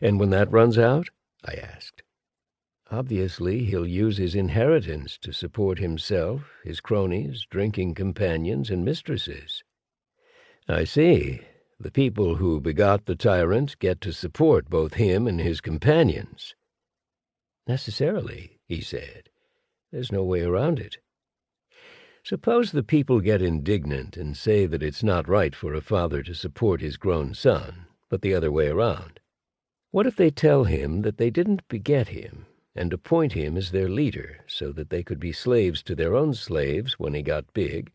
And when that runs out? I asked. Obviously, he'll use his inheritance to support himself, his cronies, drinking companions, and mistresses. I see, the people who begot the tyrant get to support both him and his companions. Necessarily, he said. There's no way around it. Suppose the people get indignant and say that it's not right for a father to support his grown son, but the other way around. What if they tell him that they didn't beget him and appoint him as their leader so that they could be slaves to their own slaves when he got big,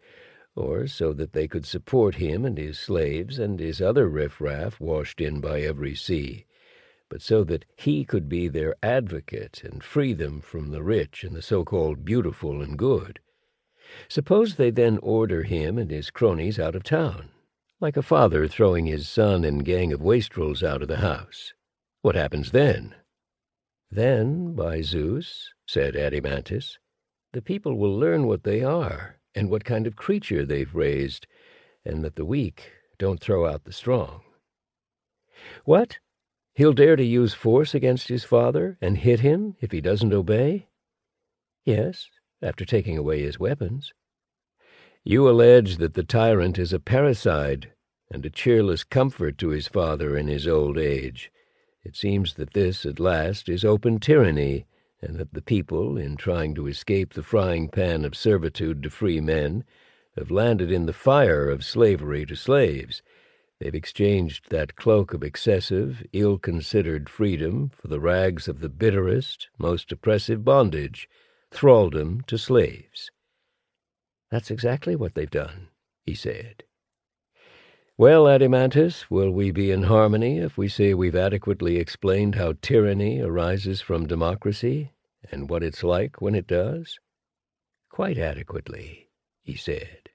or so that they could support him and his slaves and his other riffraff washed in by every sea, but so that he could be their advocate and free them from the rich and the so-called beautiful and good. Suppose they then order him and his cronies out of town, like a father throwing his son and gang of wastrels out of the house. What happens then? Then, by Zeus, said Adeimantus, the people will learn what they are and what kind of creature they've raised, and that the weak don't throw out the strong. What? He'll dare to use force against his father and hit him if he doesn't obey? Yes, after taking away his weapons. You allege that the tyrant is a parricide and a cheerless comfort to his father in his old age. It seems that this, at last, is open tyranny, and that the people, in trying to escape the frying pan of servitude to free men, have landed in the fire of slavery to slaves. They've exchanged that cloak of excessive, ill-considered freedom for the rags of the bitterest, most oppressive bondage, thraldom to slaves. That's exactly what they've done, he said. Well, Adeimantus, will we be in harmony if we say we've adequately explained how tyranny arises from democracy and what it's like when it does? Quite adequately, he said.